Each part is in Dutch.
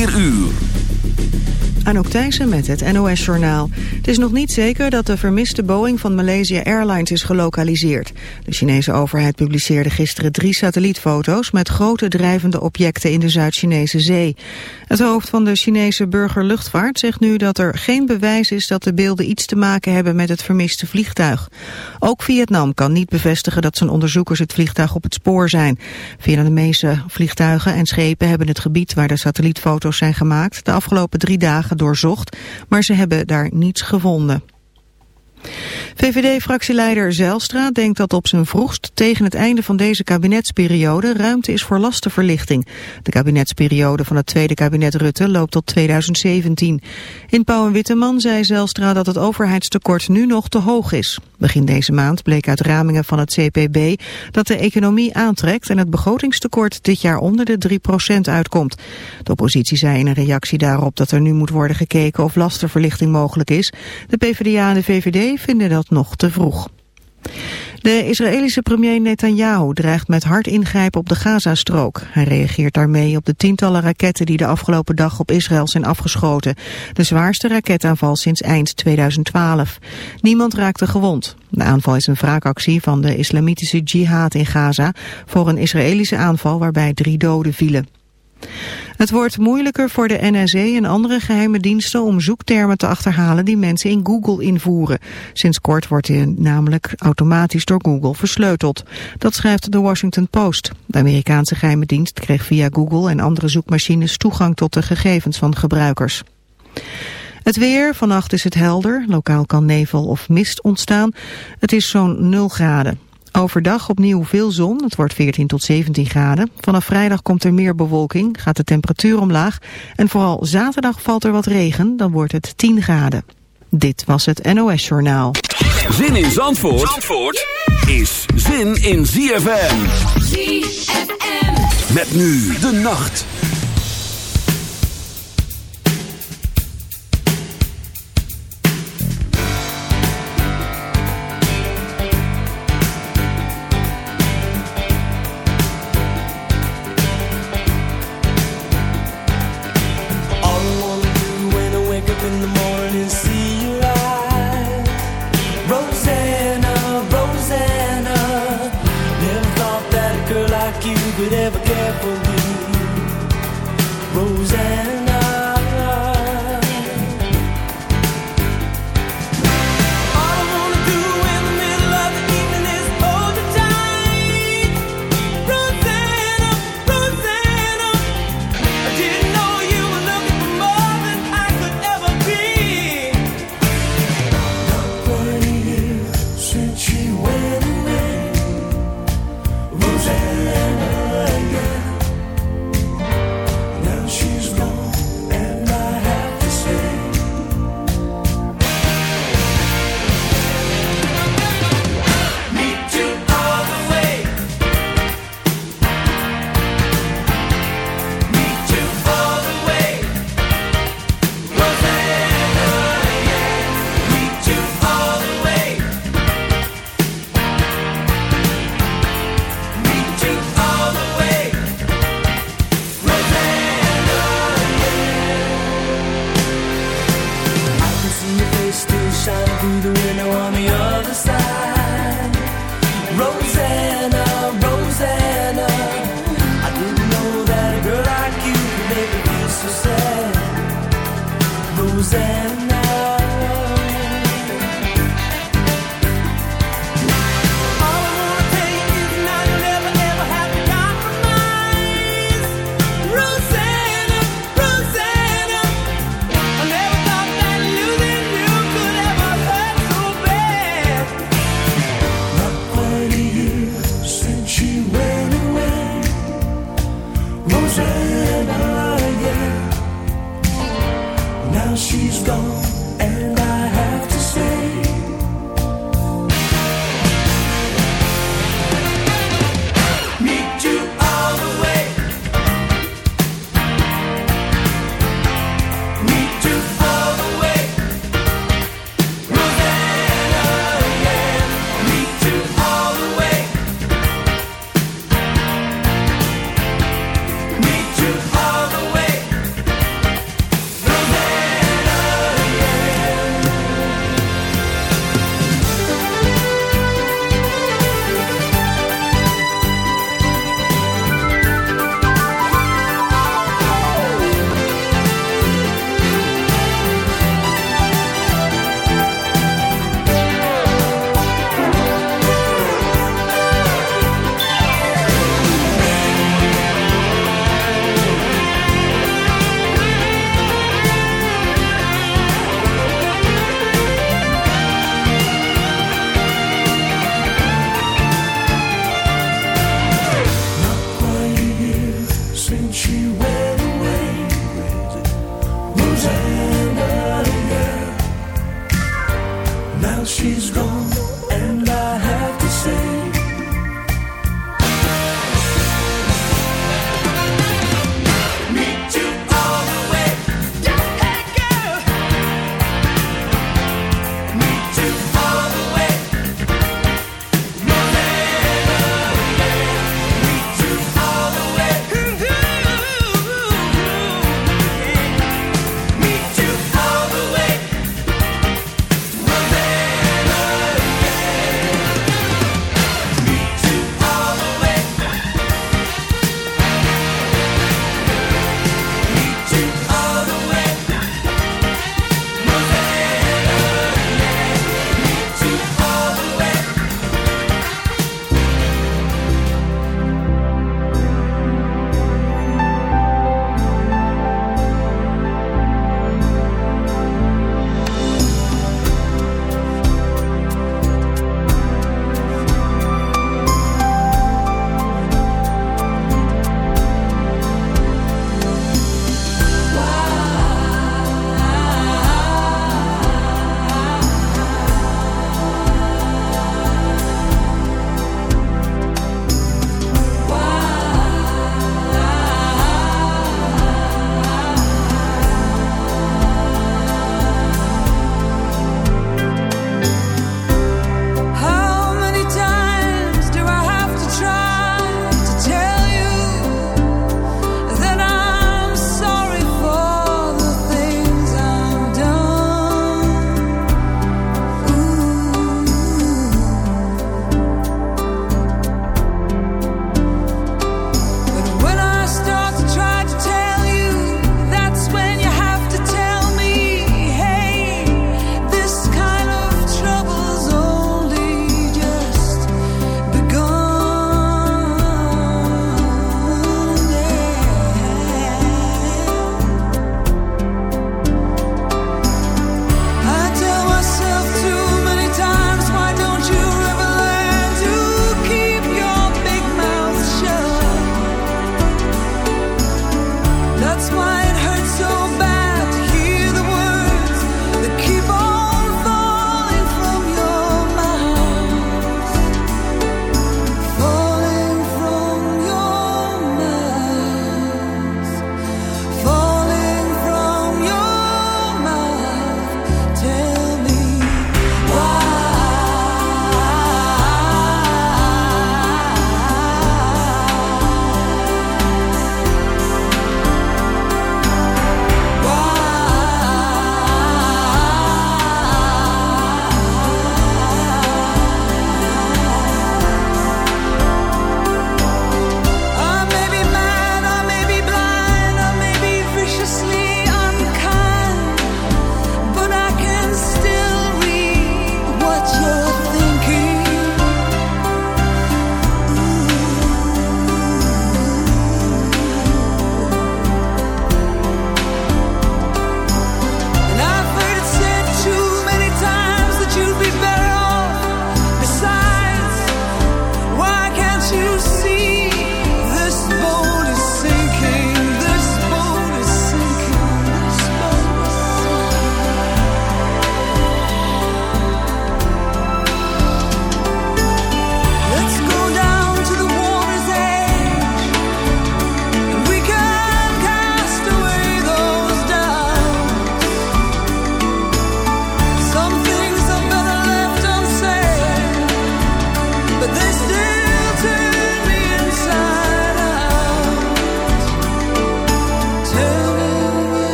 4 uur. Anouk Thijssen met het NOS-journaal. Het is nog niet zeker dat de vermiste Boeing van Malaysia Airlines is gelokaliseerd. De Chinese overheid publiceerde gisteren drie satellietfoto's... met grote drijvende objecten in de Zuid-Chinese zee. Het hoofd van de Chinese burgerluchtvaart zegt nu dat er geen bewijs is... dat de beelden iets te maken hebben met het vermiste vliegtuig. Ook Vietnam kan niet bevestigen dat zijn onderzoekers het vliegtuig op het spoor zijn. Vietnamese vliegtuigen en schepen hebben het gebied waar de satellietfoto's zijn gemaakt... de afgelopen drie dagen doorzocht, maar ze hebben daar niets gevonden. VVD-fractieleider Zijlstra denkt dat op zijn vroegst tegen het einde van deze kabinetsperiode ruimte is voor lastenverlichting. De kabinetsperiode van het tweede kabinet Rutte loopt tot 2017. In Pauw en Witteman zei Zijlstra dat het overheidstekort nu nog te hoog is. Begin deze maand bleek uit ramingen van het CPB dat de economie aantrekt en het begrotingstekort dit jaar onder de 3% uitkomt. De oppositie zei in een reactie daarop dat er nu moet worden gekeken of lastenverlichting mogelijk is. De PvdA en de VVD vinden dat nog te vroeg. De Israëlische premier Netanyahu dreigt met hard ingrijpen op de Gazastrook. Hij reageert daarmee op de tientallen raketten die de afgelopen dag op Israël zijn afgeschoten. De zwaarste raketaanval sinds eind 2012. Niemand raakte gewond. De aanval is een wraakactie van de islamitische jihad in Gaza voor een Israëlische aanval waarbij drie doden vielen. Het wordt moeilijker voor de NSA en andere geheime diensten om zoektermen te achterhalen die mensen in Google invoeren. Sinds kort wordt hij namelijk automatisch door Google versleuteld. Dat schrijft de Washington Post. De Amerikaanse geheime dienst kreeg via Google en andere zoekmachines toegang tot de gegevens van gebruikers. Het weer, vannacht is het helder, lokaal kan nevel of mist ontstaan. Het is zo'n 0 graden. Overdag opnieuw veel zon, het wordt 14 tot 17 graden. Vanaf vrijdag komt er meer bewolking, gaat de temperatuur omlaag. En vooral zaterdag valt er wat regen, dan wordt het 10 graden. Dit was het NOS Journaal. Zin in Zandvoort, Zandvoort is zin in ZFM. ZFM. Met nu de nacht.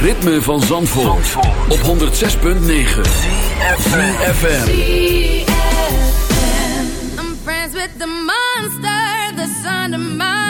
Ritme van Zandvoort, op 106.9 CFFM I'm friends with the monster that's under my bed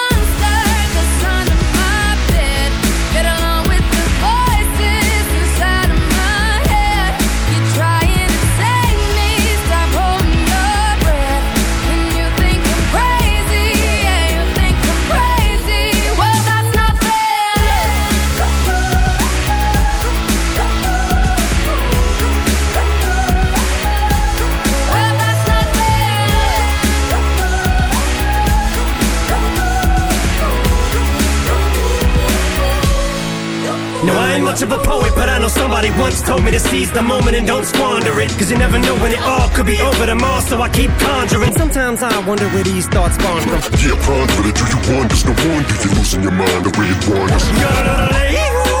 Much of a poet, but I know somebody once told me to seize the moment and don't squander it. Cause you never know when it all could be over tomorrow, so I keep conjuring. Sometimes I wonder where these thoughts spawn from. Yeah, ponder it, do you wonder? No wonder you're losing your mind the way it wanders.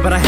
but I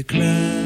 éclats.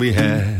we had.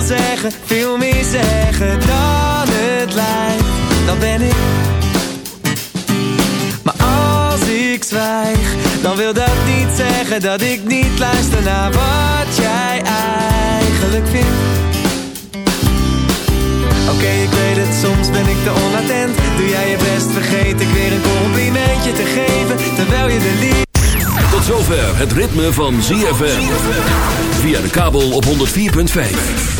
Zoveel zeggen, veel meer zeggen dan het lijkt Dan ben ik Maar als ik zwijg Dan wil dat niet zeggen dat ik niet luister naar wat jij eigenlijk vindt Oké, ik weet het, soms ben ik te onattent Doe jij je best, vergeet ik weer een complimentje te geven Terwijl je de liefde Tot zover het ritme van ZFM. Via de kabel op 104.5.